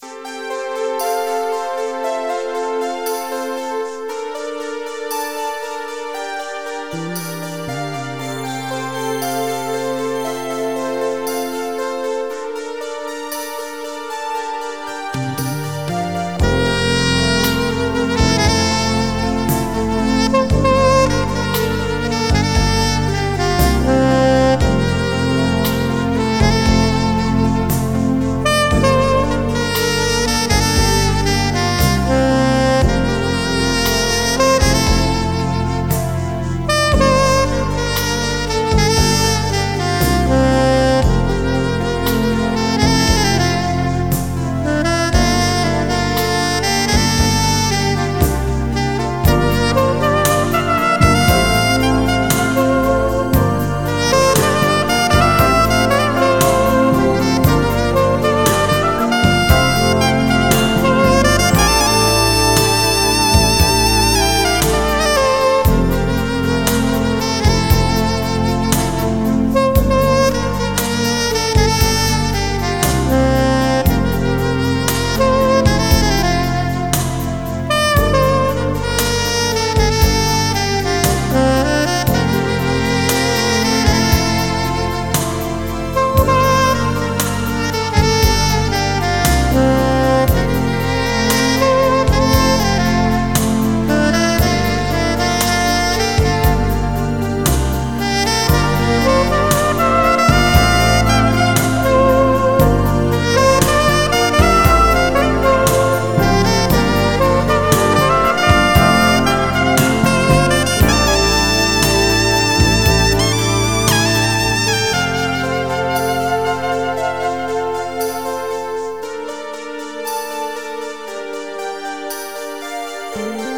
Música Bye.